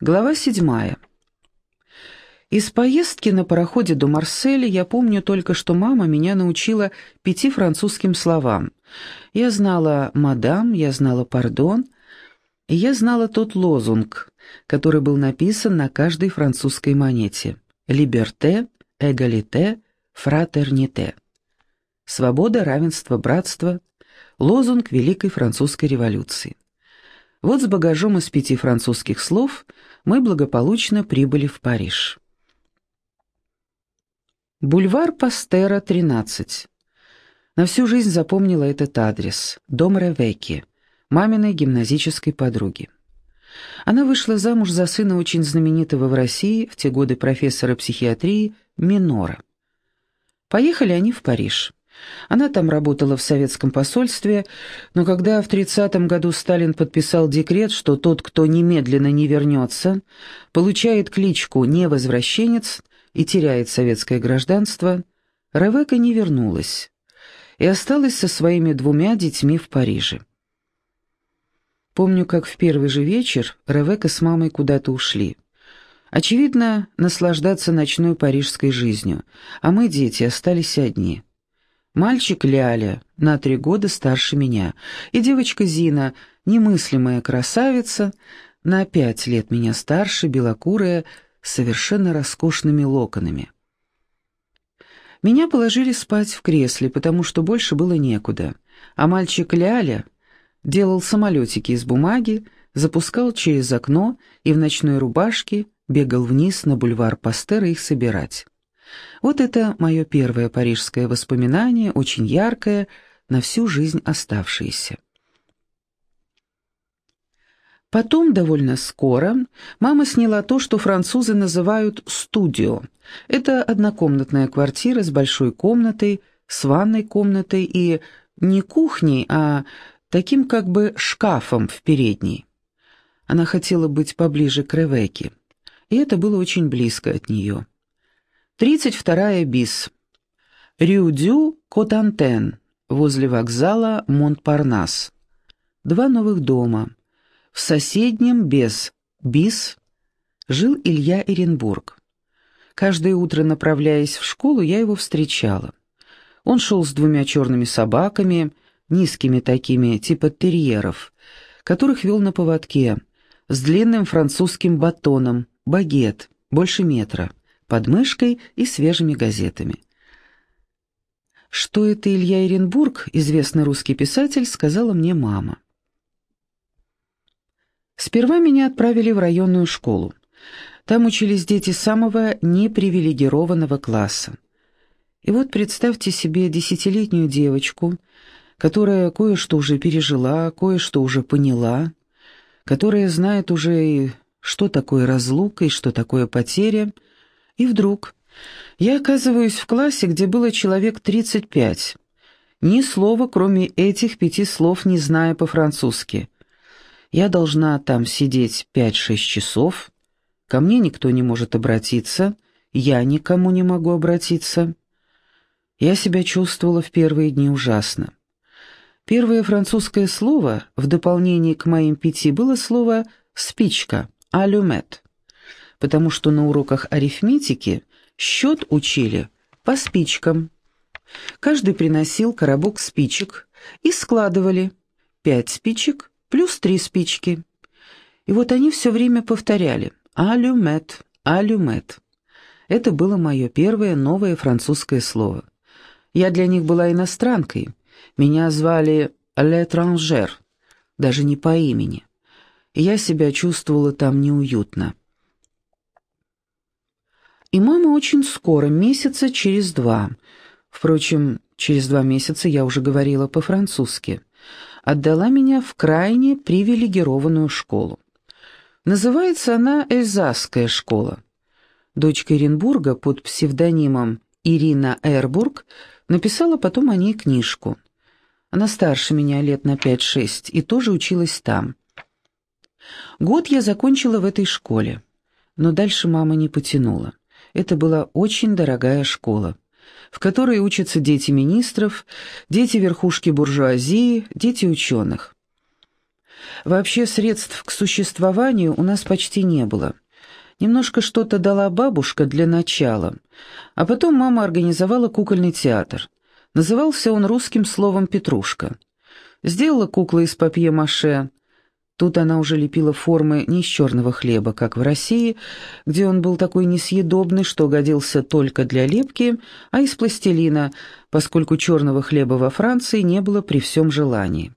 Глава седьмая. Из поездки на пароходе до Марселя я помню только, что мама меня научила пяти французским словам. Я знала «мадам», я знала «пардон», и я знала тот лозунг, который был написан на каждой французской монете «Либерте», «Эгалите», «Фратерните». Свобода, равенство, братство – лозунг Великой Французской революции. Вот с багажом из пяти французских слов мы благополучно прибыли в Париж. Бульвар Пастера, 13. На всю жизнь запомнила этот адрес. Дом Ревекки, маминой гимназической подруги. Она вышла замуж за сына очень знаменитого в России в те годы профессора психиатрии Минора. Поехали они в Париж. Она там работала в советском посольстве, но когда в 30 году Сталин подписал декрет, что тот, кто немедленно не вернется, получает кличку «невозвращенец» и теряет советское гражданство, Ревека не вернулась и осталась со своими двумя детьми в Париже. Помню, как в первый же вечер Ревека с мамой куда-то ушли. Очевидно, наслаждаться ночной парижской жизнью, а мы, дети, остались одни — Мальчик Ляля, на три года старше меня, и девочка Зина, немыслимая красавица, на пять лет меня старше, белокурая, с совершенно роскошными локонами. Меня положили спать в кресле, потому что больше было некуда, а мальчик Ляля делал самолетики из бумаги, запускал через окно и в ночной рубашке бегал вниз на бульвар Пастера их собирать. Вот это мое первое парижское воспоминание, очень яркое, на всю жизнь оставшееся. Потом, довольно скоро, мама сняла то, что французы называют «студио». Это однокомнатная квартира с большой комнатой, с ванной комнатой и не кухней, а таким как бы шкафом в передней. Она хотела быть поближе к Ревеке, и это было очень близко от нее. Тридцать вторая бис. Рюдю Котантен, возле вокзала Монтпарнас. Два новых дома. В соседнем без бис жил Илья Эренбург. Каждое утро, направляясь в школу, я его встречала. Он шел с двумя черными собаками, низкими такими, типа терьеров, которых вел на поводке, с длинным французским батоном, багет, больше метра под мышкой и свежими газетами. Что это Илья Эренбург, известный русский писатель, сказала мне мама. Сперва меня отправили в районную школу. Там учились дети самого непривилегированного класса. И вот представьте себе десятилетнюю девочку, которая кое-что уже пережила, кое-что уже поняла, которая знает уже, что такое разлука и что такое потеря, и вдруг я оказываюсь в классе, где было человек 35. Ни слова, кроме этих пяти слов, не зная по-французски. Я должна там сидеть 5-6 часов. Ко мне никто не может обратиться. Я никому не могу обратиться. Я себя чувствовала в первые дни ужасно. Первое французское слово, в дополнение к моим пяти, было слово «спичка», «алюмет» потому что на уроках арифметики счет учили по спичкам. Каждый приносил коробок спичек и складывали пять спичек плюс три спички. И вот они все время повторяли «алюмет», «алюмет». Это было мое первое новое французское слово. Я для них была иностранкой. Меня звали «l'étranger», даже не по имени. Я себя чувствовала там неуютно. И мама очень скоро, месяца через два, впрочем, через два месяца я уже говорила по-французски, отдала меня в крайне привилегированную школу. Называется она Эльзасская школа. Дочка Эренбурга под псевдонимом Ирина Эрбург написала потом о ней книжку. Она старше меня лет на пять-шесть и тоже училась там. Год я закончила в этой школе, но дальше мама не потянула. Это была очень дорогая школа, в которой учатся дети министров, дети верхушки буржуазии, дети ученых. Вообще средств к существованию у нас почти не было. Немножко что-то дала бабушка для начала, а потом мама организовала кукольный театр. Назывался он русским словом «Петрушка». Сделала куклы из папье-маше. Тут она уже лепила формы не из черного хлеба, как в России, где он был такой несъедобный, что годился только для лепки, а из пластилина, поскольку черного хлеба во Франции не было при всем желании.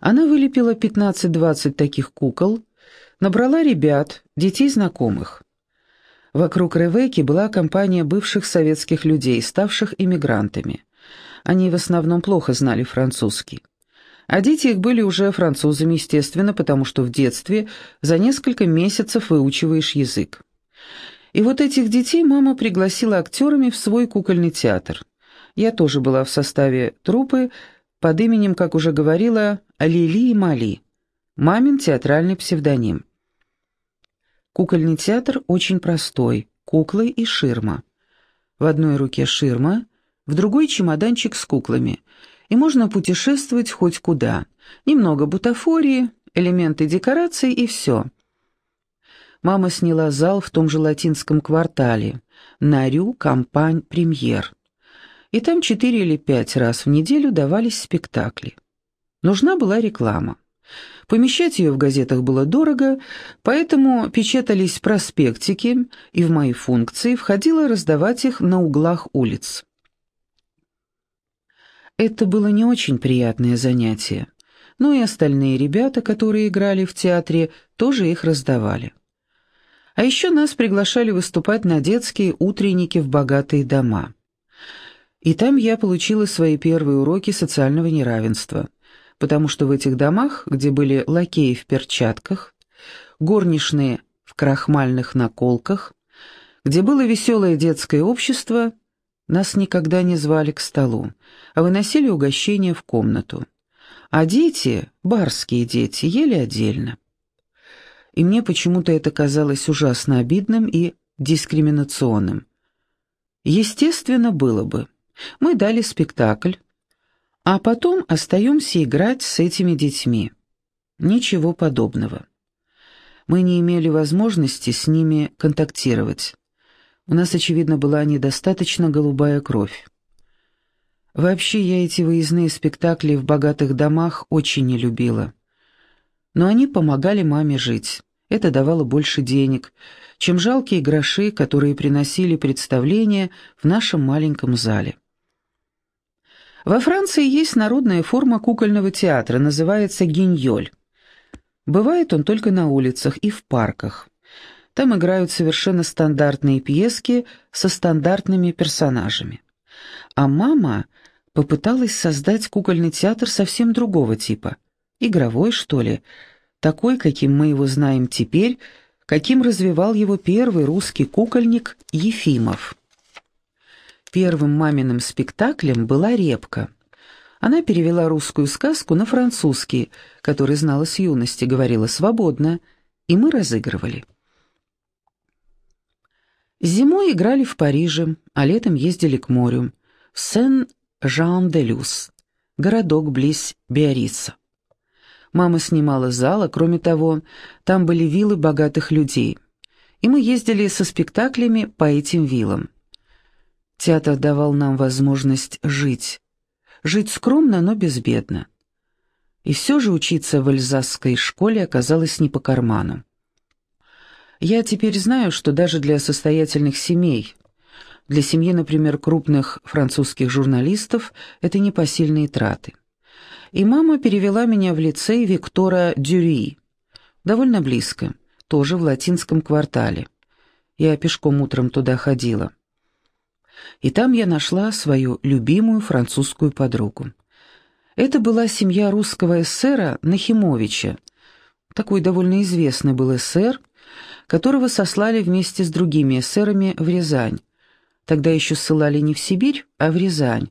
Она вылепила 15-20 таких кукол, набрала ребят, детей знакомых. Вокруг Ревеки была компания бывших советских людей, ставших иммигрантами. Они в основном плохо знали французский. А дети их были уже французами, естественно, потому что в детстве за несколько месяцев выучиваешь язык. И вот этих детей мама пригласила актерами в свой кукольный театр. Я тоже была в составе труппы, под именем, как уже говорила, Лили и Мали. Мамин театральный псевдоним. Кукольный театр очень простой, куклы и ширма. В одной руке ширма, в другой чемоданчик с куклами, и можно путешествовать хоть куда. Немного бутафории, элементы декораций и все. Мама сняла зал в том же латинском квартале, Нарю, Кампань, Премьер и там четыре или пять раз в неделю давались спектакли. Нужна была реклама. Помещать ее в газетах было дорого, поэтому печатались проспектики, и в мои функции входило раздавать их на углах улиц. Это было не очень приятное занятие, но и остальные ребята, которые играли в театре, тоже их раздавали. А еще нас приглашали выступать на детские утренники в богатые дома. И там я получила свои первые уроки социального неравенства, потому что в этих домах, где были лакеи в перчатках, горничные в крахмальных наколках, где было веселое детское общество, нас никогда не звали к столу, а выносили угощения в комнату. А дети, барские дети, ели отдельно. И мне почему-то это казалось ужасно обидным и дискриминационным. Естественно, было бы. Мы дали спектакль, а потом остаемся играть с этими детьми. Ничего подобного. Мы не имели возможности с ними контактировать. У нас, очевидно, была недостаточно голубая кровь. Вообще, я эти выездные спектакли в богатых домах очень не любила. Но они помогали маме жить. Это давало больше денег, чем жалкие гроши, которые приносили представления в нашем маленьком зале. Во Франции есть народная форма кукольного театра, называется гиньоль. Бывает он только на улицах и в парках. Там играют совершенно стандартные пьески со стандартными персонажами. А мама попыталась создать кукольный театр совсем другого типа. Игровой, что ли, такой, каким мы его знаем теперь, каким развивал его первый русский кукольник Ефимов. Первым маминым спектаклем была «Репка». Она перевела русскую сказку на французский, который знала с юности, говорила свободно, и мы разыгрывали. Зимой играли в Париже, а летом ездили к морю, в Сен-Жан-де-Люс, городок близ Биорица. Мама снимала зал, а кроме того, там были виллы богатых людей, и мы ездили со спектаклями по этим виллам. Театр давал нам возможность жить. Жить скромно, но безбедно. И все же учиться в Эльзасской школе оказалось не по карману. Я теперь знаю, что даже для состоятельных семей, для семьи, например, крупных французских журналистов, это непосильные траты. И мама перевела меня в лицей Виктора Дюри, довольно близко, тоже в латинском квартале. Я пешком утром туда ходила и там я нашла свою любимую французскую подругу. Это была семья русского эсера Нахимовича. Такой довольно известный был эсер, которого сослали вместе с другими эсерами в Рязань. Тогда еще ссылали не в Сибирь, а в Рязань.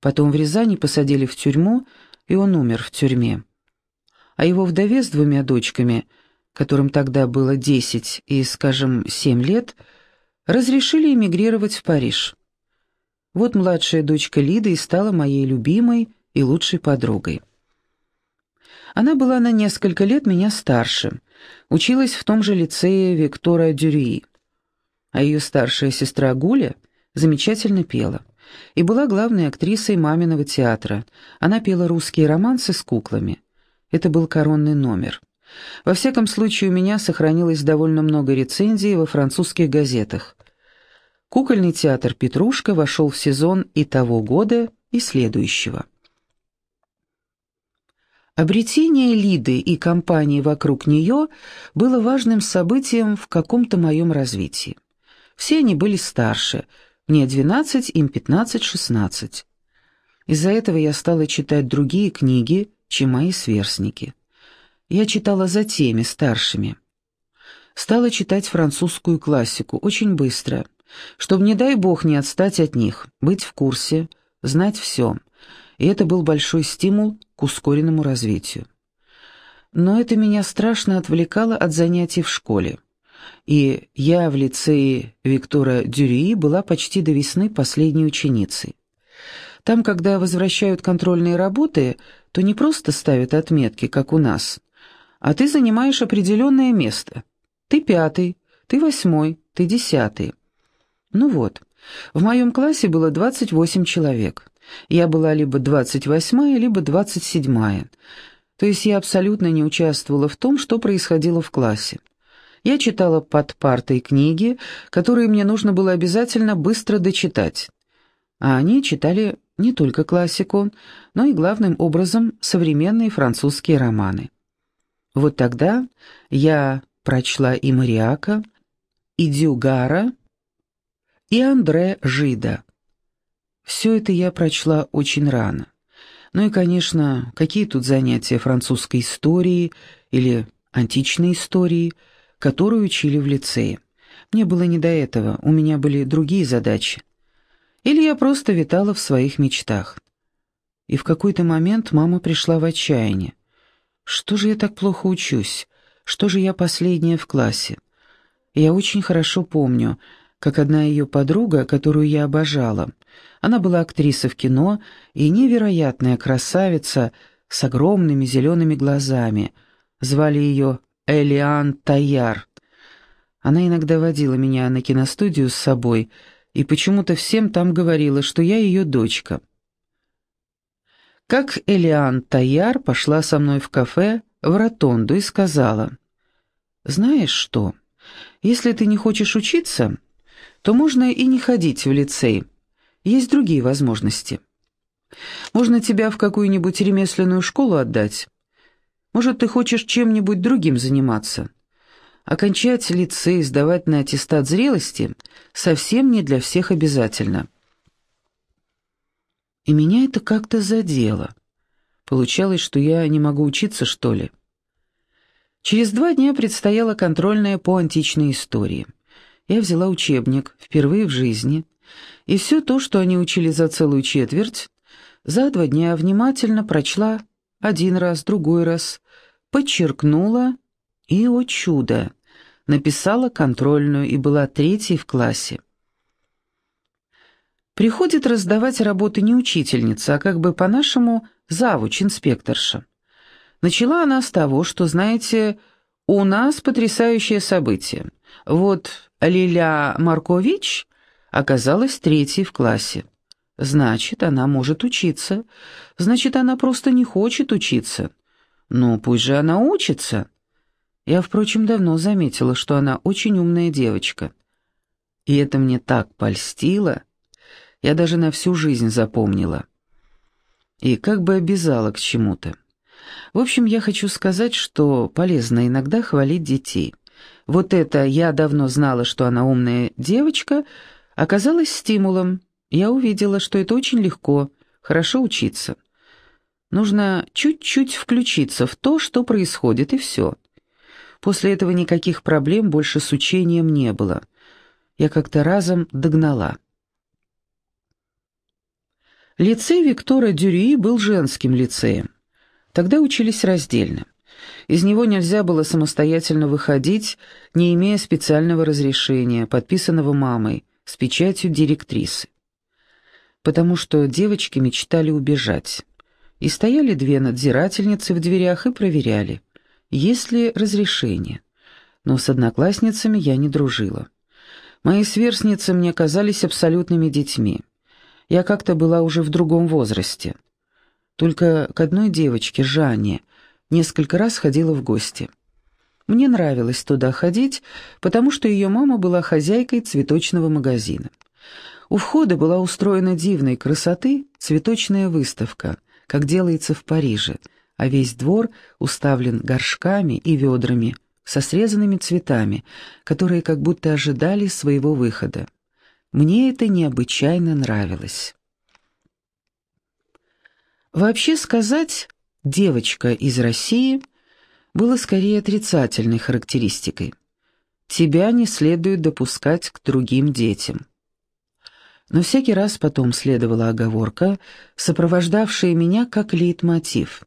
Потом в Рязани посадили в тюрьму, и он умер в тюрьме. А его вдове с двумя дочками, которым тогда было десять и, скажем, семь лет, разрешили эмигрировать в Париж. Вот младшая дочка Лида и стала моей любимой и лучшей подругой. Она была на несколько лет меня старше, училась в том же лицее Виктора Дюрии. А ее старшая сестра Гуля замечательно пела и была главной актрисой маминого театра. Она пела русские романсы с куклами. Это был коронный номер. Во всяком случае, у меня сохранилось довольно много рецензий во французских газетах. Кукольный театр «Петрушка» вошел в сезон и того года, и следующего. Обретение Лиды и компании вокруг нее было важным событием в каком-то моем развитии. Все они были старше, мне 12, им 15-16. Из-за этого я стала читать другие книги, чем мои сверстники. Я читала за теми, старшими. Стала читать французскую классику очень быстро, чтобы, не дай бог, не отстать от них, быть в курсе, знать все — и это был большой стимул к ускоренному развитию. Но это меня страшно отвлекало от занятий в школе. И я в лицее Виктора Дюрии была почти до весны последней ученицей. Там, когда возвращают контрольные работы, то не просто ставят отметки, как у нас, а ты занимаешь определенное место. Ты пятый, ты восьмой, ты десятый. Ну вот, в моем классе было 28 человек. Я была либо двадцать восьмая, либо двадцать седьмая. То есть я абсолютно не участвовала в том, что происходило в классе. Я читала под партой книги, которые мне нужно было обязательно быстро дочитать. А они читали не только классику, но и главным образом современные французские романы. Вот тогда я прочла и Мариака, и Дюгара, и Андре Жида. Все это я прочла очень рано. Ну и, конечно, какие тут занятия французской истории или античной истории, которую учили в лицее. Мне было не до этого, у меня были другие задачи. Или я просто витала в своих мечтах. И в какой-то момент мама пришла в отчаяние. Что же я так плохо учусь? Что же я последняя в классе? Я очень хорошо помню, как одна ее подруга, которую я обожала. Она была актриса в кино и невероятная красавица с огромными зелеными глазами. Звали ее Элиан Таяр. Она иногда водила меня на киностудию с собой и почему-то всем там говорила, что я ее дочка. Как Элиан Таяр пошла со мной в кафе в Ротонду и сказала, «Знаешь что, если ты не хочешь учиться, то можно и не ходить в лицей. Есть другие возможности. Можно тебя в какую-нибудь ремесленную школу отдать. Может, ты хочешь чем-нибудь другим заниматься. Окончать лицей, сдавать на аттестат зрелости совсем не для всех обязательно. И меня это как-то задело. Получалось, что я не могу учиться, что ли. Через два дня предстояла контрольная по античной истории я взяла учебник впервые в жизни, и все то, что они учили за целую четверть, за два дня внимательно прочла один раз, другой раз, подчеркнула и, о чудо, написала контрольную и была третьей в классе. Приходит раздавать работы не учительница, а как бы по-нашему завуч-инспекторша. Начала она с того, что, знаете, у нас потрясающее событие. Вот Лиля Маркович оказалась третьей в классе. Значит, она может учиться. Значит, она просто не хочет учиться. Ну, пусть же она учится. Я, впрочем, давно заметила, что она очень умная девочка. И это мне так польстило. Я даже на всю жизнь запомнила. И как бы обязала к чему-то. В общем, я хочу сказать, что полезно иногда хвалить детей. Вот это «я давно знала, что она умная девочка» оказалось стимулом. Я увидела, что это очень легко, хорошо учиться. Нужно чуть-чуть включиться в то, что происходит, и все. После этого никаких проблем больше с учением не было. Я как-то разом догнала. Лицей Виктора Дюрии был женским лицеем. Тогда учились раздельно. Из него нельзя было самостоятельно выходить, не имея специального разрешения, подписанного мамой, с печатью директрисы. Потому что девочки мечтали убежать. И стояли две надзирательницы в дверях и проверяли, есть ли разрешение. Но с одноклассницами я не дружила. Мои сверстницы мне казались абсолютными детьми. Я как-то была уже в другом возрасте. Только к одной девочке, Жанне, несколько раз ходила в гости. Мне нравилось туда ходить, потому что ее мама была хозяйкой цветочного магазина. У входа была устроена дивной красоты цветочная выставка, как делается в Париже, а весь двор уставлен горшками и ведрами со срезанными цветами, которые как будто ожидали своего выхода. Мне это необычайно нравилось. Вообще сказать «девочка из России» было скорее отрицательной характеристикой. Тебя не следует допускать к другим детям. Но всякий раз потом следовала оговорка, сопровождавшая меня как лейтмотив.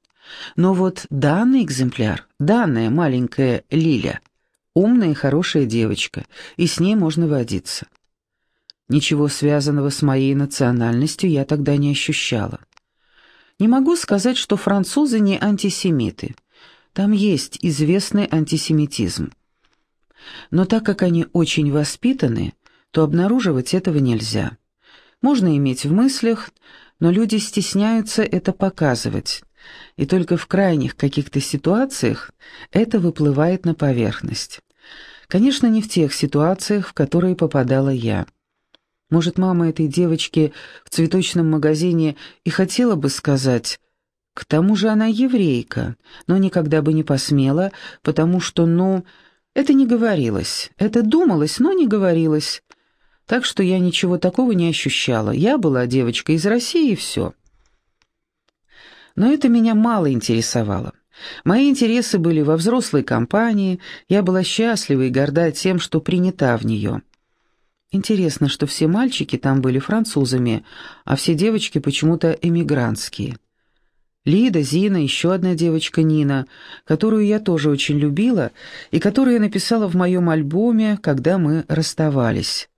Но вот данный экземпляр, данная маленькая Лиля, умная и хорошая девочка, и с ней можно водиться. Ничего связанного с моей национальностью я тогда не ощущала. Не могу сказать, что французы не антисемиты. Там есть известный антисемитизм. Но так как они очень воспитаны, то обнаруживать этого нельзя. Можно иметь в мыслях, но люди стесняются это показывать, и только в крайних каких-то ситуациях это выплывает на поверхность. Конечно, не в тех ситуациях, в которые попадала я. Может, мама этой девочки в цветочном магазине и хотела бы сказать... К тому же она еврейка, но никогда бы не посмела, потому что, ну, это не говорилось. Это думалось, но не говорилось. Так что я ничего такого не ощущала. Я была девочкой из России, и все. Но это меня мало интересовало. Мои интересы были во взрослой компании, я была счастлива и горда тем, что принята в нее. Интересно, что все мальчики там были французами, а все девочки почему-то эмигрантские. Лида, Зина, еще одна девочка Нина, которую я тоже очень любила и которую я написала в моем альбоме, когда мы расставались.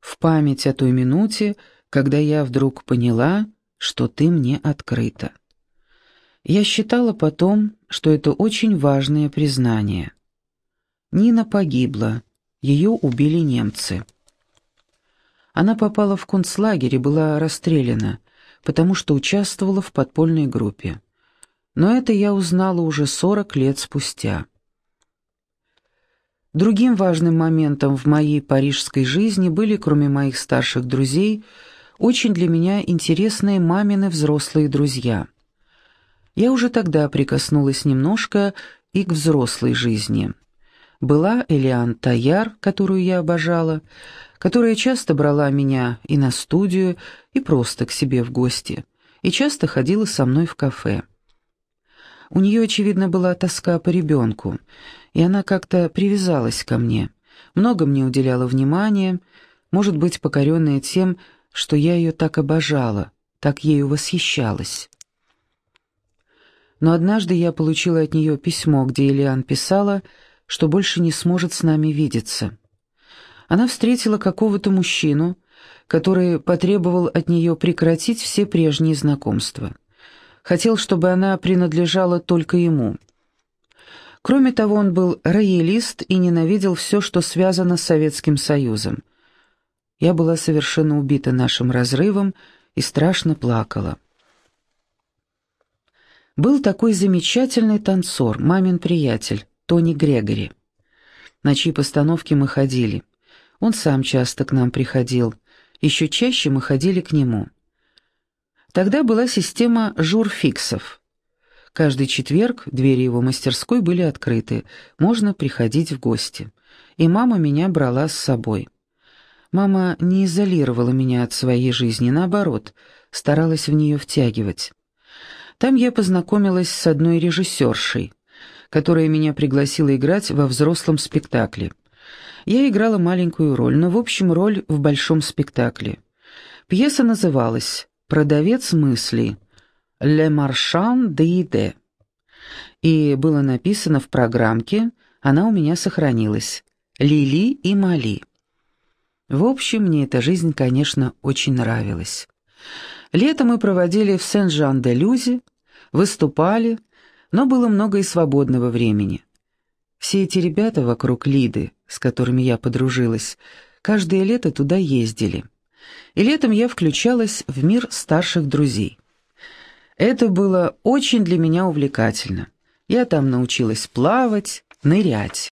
В память о той минуте, когда я вдруг поняла, что ты мне открыта. Я считала потом, что это очень важное признание. Нина погибла, ее убили немцы. Она попала в концлагерь и была расстреляна, потому что участвовала в подпольной группе. Но это я узнала уже 40 лет спустя. Другим важным моментом в моей парижской жизни были, кроме моих старших друзей, очень для меня интересные мамины взрослые друзья. Я уже тогда прикоснулась немножко и к взрослой жизни. Была Элиан Таяр, которую я обожала, которая часто брала меня и на студию, и просто к себе в гости, и часто ходила со мной в кафе. У нее, очевидно, была тоска по ребенку, и она как-то привязалась ко мне, много мне уделяла внимания, может быть, покоренная тем, что я ее так обожала, так ею восхищалась. Но однажды я получила от нее письмо, где Элиан писала, что больше не сможет с нами видеться. Она встретила какого-то мужчину, который потребовал от нее прекратить все прежние знакомства. Хотел, чтобы она принадлежала только ему. Кроме того, он был роялист и ненавидел все, что связано с Советским Союзом. Я была совершенно убита нашим разрывом и страшно плакала. Был такой замечательный танцор, мамин приятель, Тони Грегори. На чьи постановки мы ходили – он сам часто к нам приходил. Еще чаще мы ходили к нему. Тогда была система журфиксов. Каждый четверг двери его мастерской были открыты, можно приходить в гости. И мама меня брала с собой. Мама не изолировала меня от своей жизни, наоборот, старалась в нее втягивать. Там я познакомилась с одной режиссершей, которая меня пригласила играть во взрослом спектакле. Я играла маленькую роль, но в общем роль в большом спектакле. Пьеса называлась «Продавец мыслей» «Le Marchand d'Idées» и было написано в программке, она у меня сохранилась, «Лили и Мали». В общем, мне эта жизнь, конечно, очень нравилась. Лето мы проводили в Сен-Жан-де-Люзе, выступали, но было много и свободного времени. Все эти ребята вокруг Лиды, с которыми я подружилась, каждое лето туда ездили. И летом я включалась в мир старших друзей. Это было очень для меня увлекательно. Я там научилась плавать, нырять.